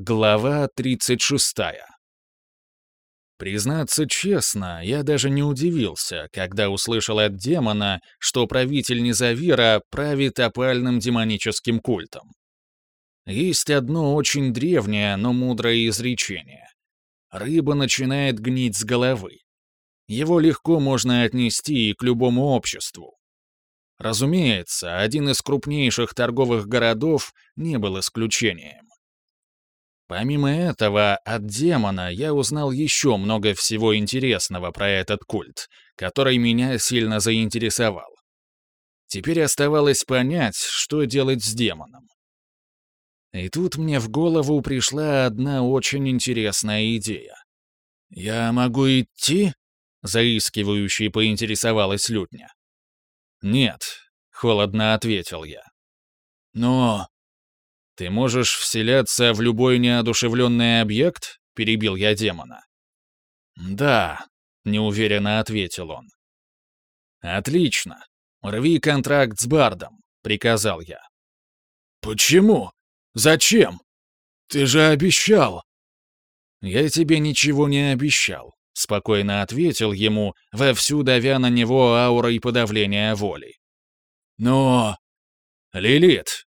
Глава 36. Признаться честно, я даже не удивился, когда услышал от демона, что правитель Низавира правит опальным демоническим культом. Есть одно очень древнее, но мудрое изречение. Рыба начинает гнить с головы. Его легко можно отнести и к любому обществу. Разумеется, один из крупнейших торговых городов не был исключением. Помимо этого, от демона я узнал еще много всего интересного про этот культ, который меня сильно заинтересовал. Теперь оставалось понять, что делать с демоном. И тут мне в голову пришла одна очень интересная идея. «Я могу идти?» — заискивающий поинтересовалась лютня. «Нет», — холодно ответил я. «Но «Ты можешь вселяться в любой неодушевленный объект?» — перебил я демона. «Да», — неуверенно ответил он. «Отлично. Рви контракт с Бардом», — приказал я. «Почему? Зачем? Ты же обещал!» «Я тебе ничего не обещал», — спокойно ответил ему, вовсю давя на него аурой подавления воли. «Но...» «Лилит,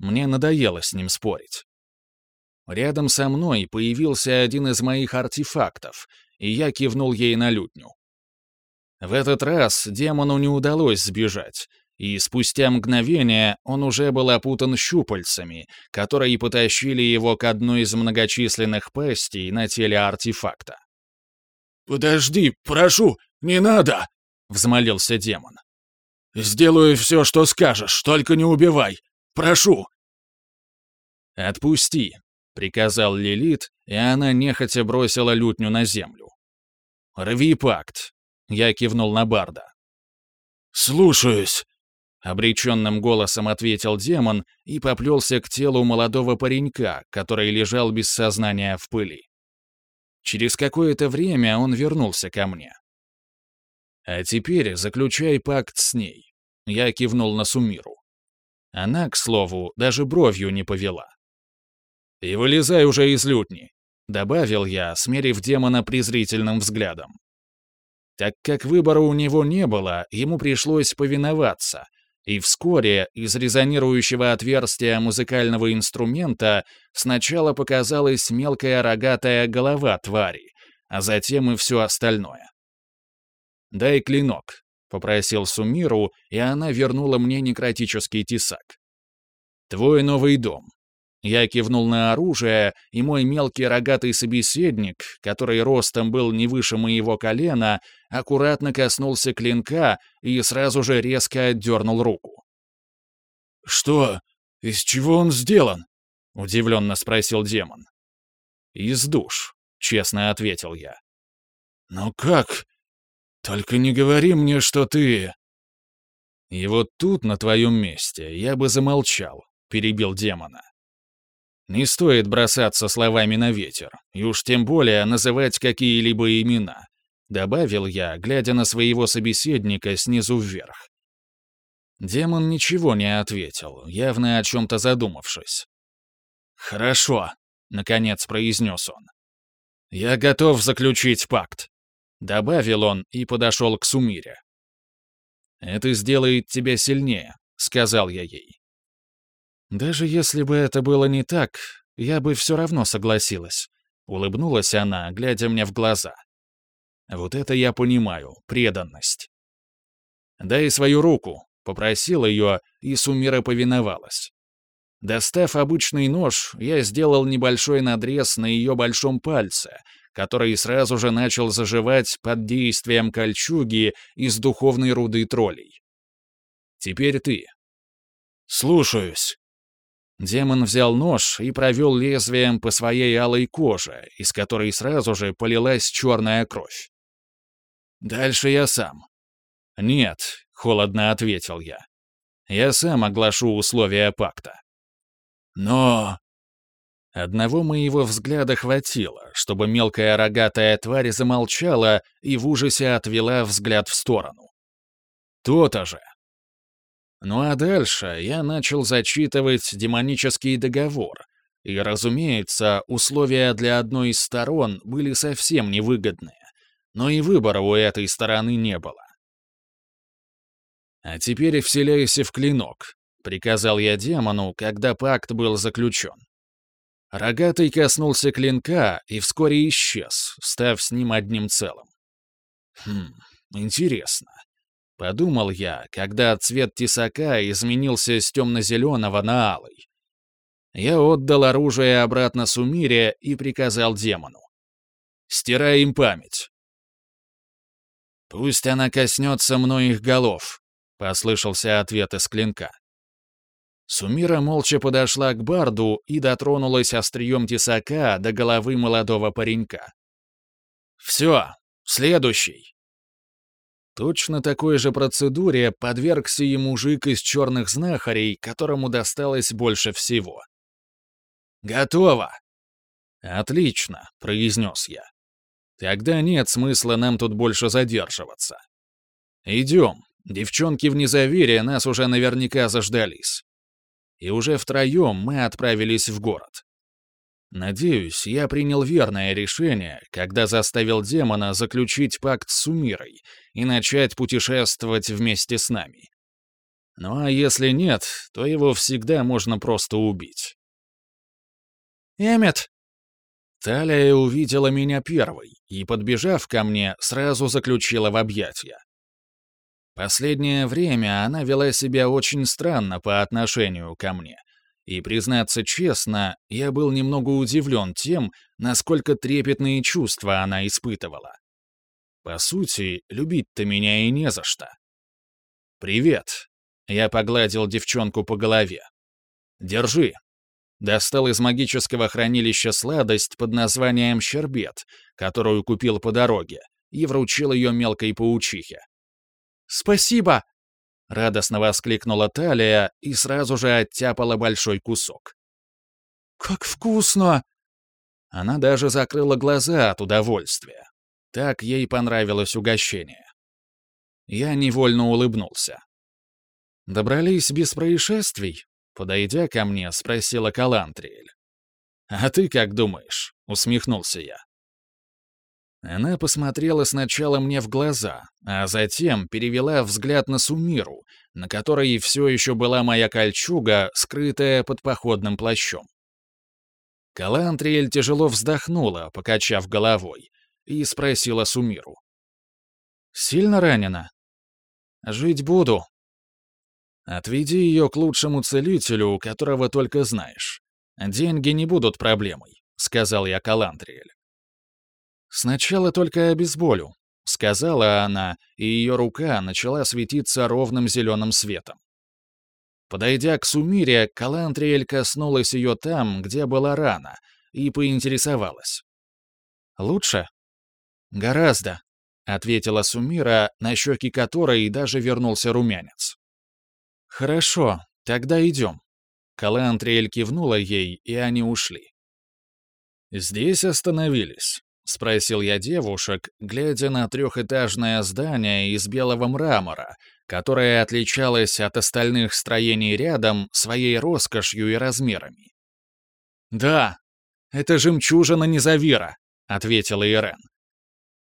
мне надоело с ним спорить. Рядом со мной появился один из моих артефактов, и я кивнул ей на лютню. В этот раз демону не удалось сбежать, и спустя мгновение он уже был опутан щупальцами, которые потащили его к одной из многочисленных пастей на теле артефакта. «Подожди, прошу, не надо!» — взмолился демон. «Сделаю все, что скажешь, только не убивай. Прошу!» «Отпусти!» — приказал Лилит, и она нехотя бросила лютню на землю. «Рви пакт!» — я кивнул на Барда. «Слушаюсь!» — обреченным голосом ответил демон и поплелся к телу молодого паренька, который лежал без сознания в пыли. Через какое-то время он вернулся ко мне. «А теперь заключай пакт с ней», — я кивнул на Сумиру. Она, к слову, даже бровью не повела. «И вылезай уже из лютни», — добавил я, смерив демона презрительным взглядом. Так как выбора у него не было, ему пришлось повиноваться, и вскоре из резонирующего отверстия музыкального инструмента сначала показалась мелкая рогатая голова твари, а затем и все остальное. «Дай клинок», — попросил Сумиру, и она вернула мне некротический тесак. «Твой новый дом». Я кивнул на оружие, и мой мелкий рогатый собеседник, который ростом был не выше моего колена, аккуратно коснулся клинка и сразу же резко отдернул руку. «Что? Из чего он сделан?» — удивленно спросил демон. «Из душ», — честно ответил я. «Но как? Только не говори мне, что ты...» «И вот тут, на твоем месте, я бы замолчал», — перебил демона. Не стоит бросаться словами на ветер, и уж тем более называть какие-либо имена, добавил я, глядя на своего собеседника снизу вверх. Демон ничего не ответил, явно о чем-то задумавшись. «Хорошо», — наконец произнес он. «Я готов заключить пакт», — добавил он и подошел к Сумире. «Это сделает тебя сильнее», — сказал я ей. «Даже если бы это было не так, я бы все равно согласилась», — улыбнулась она, глядя мне в глаза. «Вот это я понимаю, преданность». «Дай свою руку», — попросил ее, и Сумира повиновалась. Достав обычный нож, я сделал небольшой надрез на ее большом пальце, который сразу же начал заживать под действием кольчуги из духовной руды троллей. «Теперь ты». «Слушаюсь», Демон взял нож и провел лезвием по своей алой коже, из которой сразу же полилась черная кровь. «Дальше я сам». «Нет», — холодно ответил я. «Я сам оглашу условия пакта». «Но...» Одного моего взгляда хватило, чтобы мелкая рогатая тварь замолчала и в ужасе отвела взгляд в сторону. «То-то же!» Ну а дальше я начал зачитывать демонический договор, И, разумеется, условия для одной из сторон были совсем невыгодные, но и выбора у этой стороны не было. «А теперь вселяйся в клинок», — приказал я демону, когда пакт был заключен. Рогатый коснулся клинка и вскоре исчез, став с ним одним целым. Хм, интересно. Подумал я, когда цвет тесака изменился с темно-зеленого на алый. Я отдал оружие обратно Сумире и приказал демону. «Стирай им память». «Пусть она коснется многих голов», — послышался ответ из клинка. Сумира молча подошла к барду и дотронулась острием тесака до головы молодого паренька. «Все, следующий!» Точно такой же процедуре подвергся и мужик из черных знахарей, которому досталось больше всего. «Готово!» «Отлично», — произнес я. «Тогда нет смысла нам тут больше задерживаться. Идем, девчонки в незавере нас уже наверняка заждались» и уже втроем мы отправились в город. Надеюсь, я принял верное решение, когда заставил демона заключить пакт с Сумирой и начать путешествовать вместе с нами. Ну а если нет, то его всегда можно просто убить. «Эммет!» Талия увидела меня первой и, подбежав ко мне, сразу заключила в объятия. Последнее время она вела себя очень странно по отношению ко мне. И, признаться честно, я был немного удивлен тем, насколько трепетные чувства она испытывала. По сути, любить-то меня и не за что. «Привет», — я погладил девчонку по голове. «Держи». Достал из магического хранилища сладость под названием «Щербет», которую купил по дороге, и вручил ее мелкой паучихе. Спасибо!» Радостно воскликнула Талия и сразу же оттяпала большой кусок. «Как вкусно!» Она даже закрыла глаза от удовольствия. Так ей понравилось угощение. Я невольно улыбнулся. «Добрались без происшествий?» Подойдя ко мне, спросила Калантриэль. «А ты как думаешь?» — усмехнулся я. Она посмотрела сначала мне в глаза, а затем перевела взгляд на Сумиру, на которой все еще была моя кольчуга, скрытая под походным плащом. Калантриэль тяжело вздохнула, покачав головой, и спросила Сумиру. «Сильно ранена?» «Жить буду». «Отведи ее к лучшему целителю, которого только знаешь. Деньги не будут проблемой», — сказал я Калантриэль. «Сначала только обезболю», — сказала она, и ее рука начала светиться ровным зеленым светом. Подойдя к Сумире, Калантриэль коснулась ее там, где была рана, и поинтересовалась. «Лучше?» «Гораздо», — ответила Сумира, на щеки которой даже вернулся румянец. «Хорошо, тогда идем». Калантриэль кивнула ей, и они ушли. Здесь остановились. — спросил я девушек, глядя на трехэтажное здание из белого мрамора, которое отличалось от остальных строений рядом своей роскошью и размерами. «Да, это жемчужина Незавира», — ответила Ирен.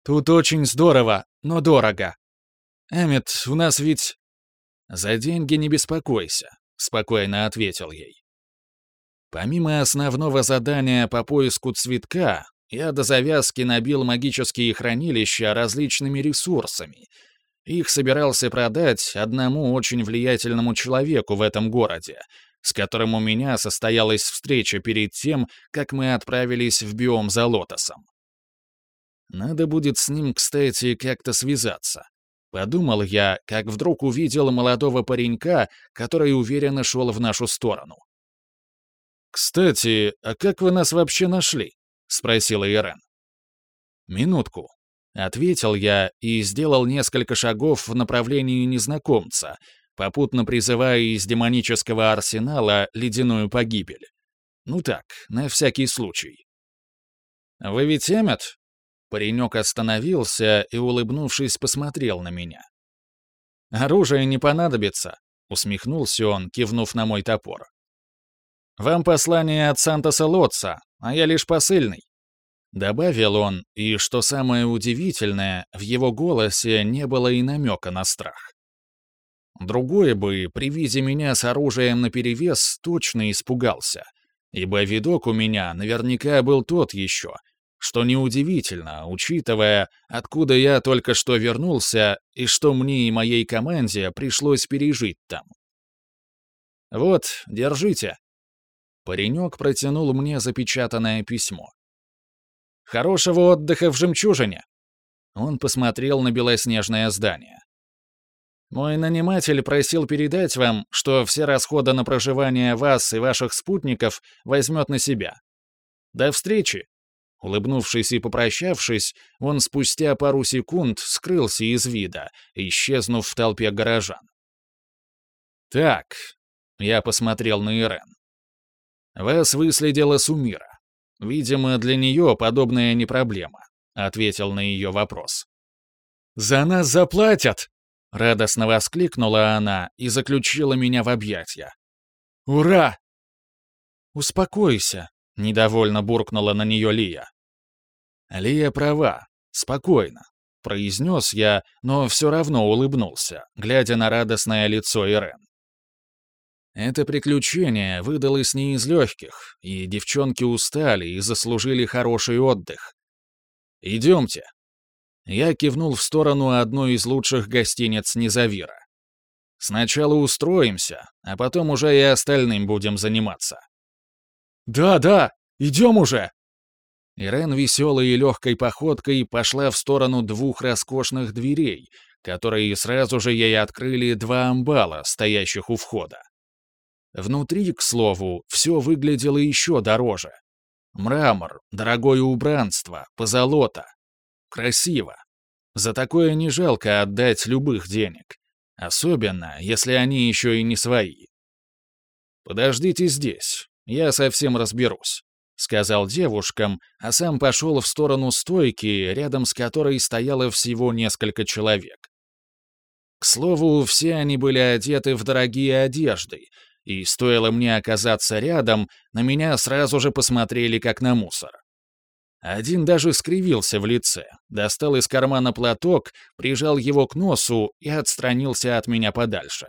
«Тут очень здорово, но дорого. Эммет, у нас ведь...» «За деньги не беспокойся», — спокойно ответил ей. Помимо основного задания по поиску цветка, я до завязки набил магические хранилища различными ресурсами. Их собирался продать одному очень влиятельному человеку в этом городе, с которым у меня состоялась встреча перед тем, как мы отправились в биом за лотосом. Надо будет с ним, кстати, как-то связаться. Подумал я, как вдруг увидел молодого паренька, который уверенно шел в нашу сторону. «Кстати, а как вы нас вообще нашли?» — спросила Ирен. «Минутку», — ответил я и сделал несколько шагов в направлении незнакомца, попутно призывая из демонического арсенала ледяную погибель. Ну так, на всякий случай. «Вы ведь Эммет?» Паренек остановился и, улыбнувшись, посмотрел на меня. «Оружие не понадобится», — усмехнулся он, кивнув на мой топор. Вам послание от Сантоса Лотца, а я лишь посыльный». Добавил он, и, что самое удивительное, в его голосе не было и намека на страх. Другой бы, при виде меня с оружием наперевес, точно испугался, ибо видок у меня наверняка был тот еще, что неудивительно, учитывая, откуда я только что вернулся и что мне и моей команде пришлось пережить там. «Вот, держите». Паренек протянул мне запечатанное письмо. «Хорошего отдыха в жемчужине!» Он посмотрел на белоснежное здание. «Мой наниматель просил передать вам, что все расходы на проживание вас и ваших спутников возьмет на себя. До встречи!» Улыбнувшись и попрощавшись, он спустя пару секунд скрылся из вида, исчезнув в толпе горожан. «Так», — я посмотрел на Ирен. «Вас выследила Сумира. Видимо, для нее подобная не проблема», — ответил на ее вопрос. «За нас заплатят!» — радостно воскликнула она и заключила меня в объятия. «Ура!» «Успокойся», Недовольно буркнула на нее Лия. Лия права. Спокойно. Произнес я, но все равно улыбнулся, глядя на радостное лицо Ирен. Это приключение выдалось не из легких, и девчонки устали и заслужили хороший отдых. «Идемте». Я кивнул в сторону одной из лучших гостиниц Низавира. «Сначала устроимся, а потом уже и остальным будем заниматься». «Да, да, идем уже!» Ирен веселой и легкой походкой пошла в сторону двух роскошных дверей, которые сразу же ей открыли два амбала, стоящих у входа. Внутри, к слову, все выглядело еще дороже. Мрамор, дорогое убранство, позолота. Красиво. За такое не жалко отдать любых денег. Особенно, если они еще и не свои. «Подождите здесь. Я совсем разберусь», — сказал девушкам, а сам пошел в сторону стойки, рядом с которой стояло всего несколько человек. К слову, все они были одеты в дорогие одежды, и стоило мне оказаться рядом, на меня сразу же посмотрели как на мусор. Один даже скривился в лице, достал из кармана платок, прижал его к носу и отстранился от меня подальше.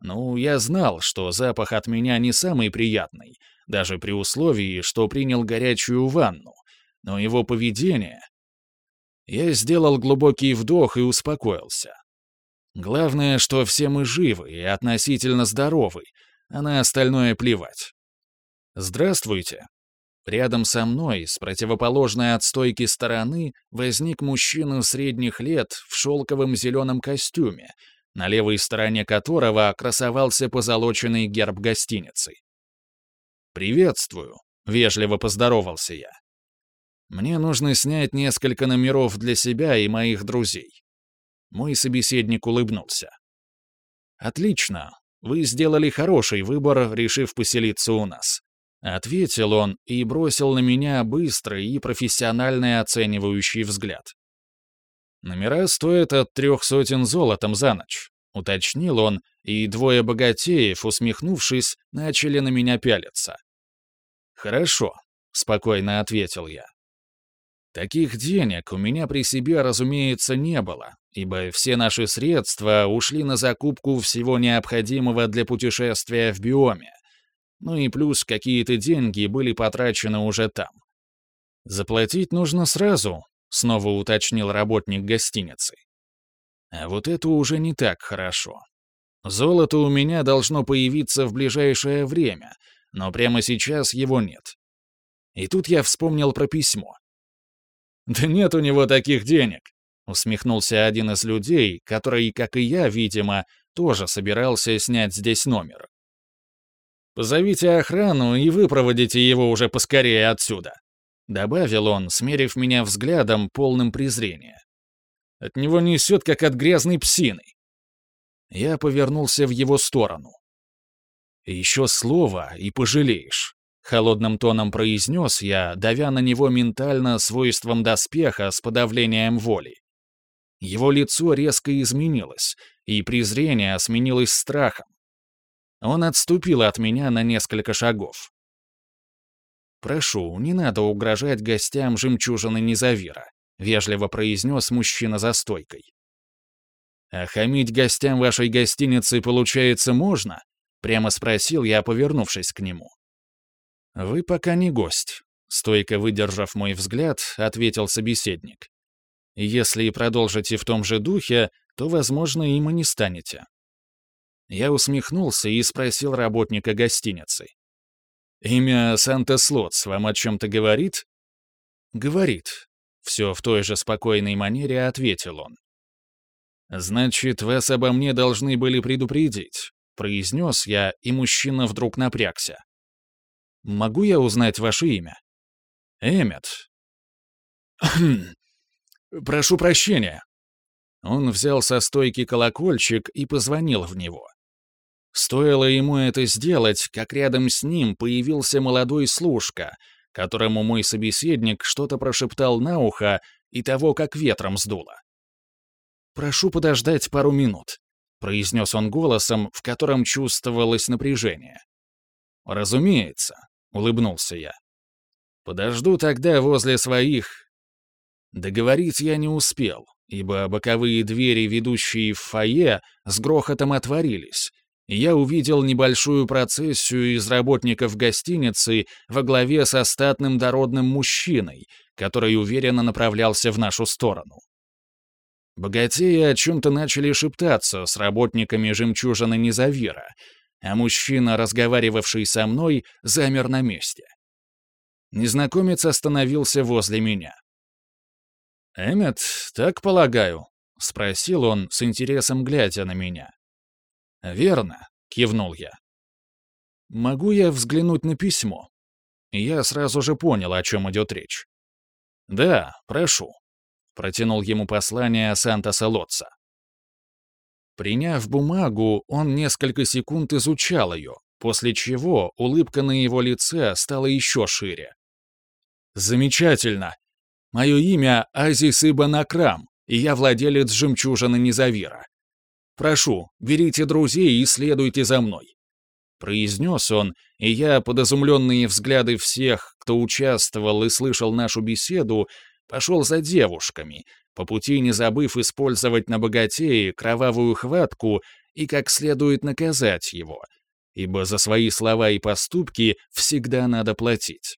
Ну, я знал, что запах от меня не самый приятный, даже при условии, что принял горячую ванну, но его поведение... Я сделал глубокий вдох и успокоился. Главное, что все мы живы и относительно здоровы, а на остальное плевать. «Здравствуйте». Рядом со мной, с противоположной от стойки стороны, возник мужчина средних лет в шелковом зеленом костюме, на левой стороне которого красовался позолоченный герб гостиницы. «Приветствую», — вежливо поздоровался я. «Мне нужно снять несколько номеров для себя и моих друзей». Мой собеседник улыбнулся. «Отлично. Вы сделали хороший выбор, решив поселиться у нас», — ответил он и бросил на меня быстрый и профессиональный оценивающий взгляд. Номера стоят от трех сотен золотом за ночь, уточнил он, и двое богатеев, усмехнувшись, начали на меня пялиться. Хорошо, спокойно ответил я. Таких денег у меня при себе, разумеется, не было, ибо все наши средства ушли на закупку всего необходимого для путешествия в биоме. Ну и плюс какие-то деньги были потрачены уже там. Заплатить нужно сразу, снова уточнил работник гостиницы. А вот это уже не так хорошо. Золото у меня должно появиться в ближайшее время, но прямо сейчас его нет. И тут я вспомнил про письмо. «Да нет у него таких денег», — усмехнулся один из людей, который, как и я, видимо, тоже собирался снять здесь номер. «Позовите охрану и выпроводите его уже поскорее отсюда», Добавил он, смерив меня взглядом, полным презрения. От него несет, как от грязной псины. Я повернулся в его сторону. «Еще слово, и пожалеешь», — холодным тоном произнес я, давя на него ментально свойством доспеха с подавлением воли. Его лицо резко изменилось, и презрение сменилось страхом. Он отступил от меня на несколько шагов. «Прошу, не надо угрожать гостям жемчужины Низавира», — вежливо произнес мужчина за стойкой. «А хамить гостям вашей гостиницы, получается, можно?» — прямо спросил я, повернувшись к нему. «Вы пока не гость», — стойко выдержав мой взгляд, ответил собеседник. «Если продолжите в том же духе, то, возможно, им и не станете». Я усмехнулся и спросил работника гостиницы. «Имя Санта-Слотс вам о чем-то говорит?» «Говорит». Все в той же спокойной манере ответил он. «Значит, вас обо мне должны были предупредить», — произнес я, и мужчина вдруг напрягся. «Могу я узнать ваше имя?» «Эммет». «Прошу прощения». Он взял со стойки колокольчик и позвонил в него. Стоило ему это сделать, как рядом с ним появился молодой служка, которому мой собеседник что-то прошептал на ухо и того, как ветром сдуло. «Прошу подождать пару минут», — произнес он голосом, в котором чувствовалось напряжение. «Разумеется», — улыбнулся я. «Подожду тогда возле своих...» Договорить я не успел, ибо боковые двери, ведущие в фойе, с грохотом отворились, я увидел небольшую процессию из работников гостиницы во главе со статным дородным мужчиной, который уверенно направлялся в нашу сторону. Богатеи о чем-то начали шептаться с работниками жемчужины Низавира, а мужчина, разговаривавший со мной, замер на месте. Незнакомец остановился возле меня. «Эммет, так полагаю?» — спросил он, с интересом глядя на меня. «Верно», — кивнул я. «Могу я взглянуть на письмо?» Я сразу же понял, о чем идет речь. «Да, прошу», — протянул ему послание Сантоса Лотца. Приняв бумагу, он несколько секунд изучал ее, после чего улыбка на его лице стала еще шире. «Замечательно! Мое имя Азис Ибн Акрам, и я владелец жемчужины Низавира. Прошу, берите друзей и следуйте за мной». Произнес он, и я, под изумленные взгляды всех, кто участвовал и слышал нашу беседу, пошел за девушками, по пути не забыв использовать на богатее кровавую хватку и как следует наказать его, ибо за свои слова и поступки всегда надо платить.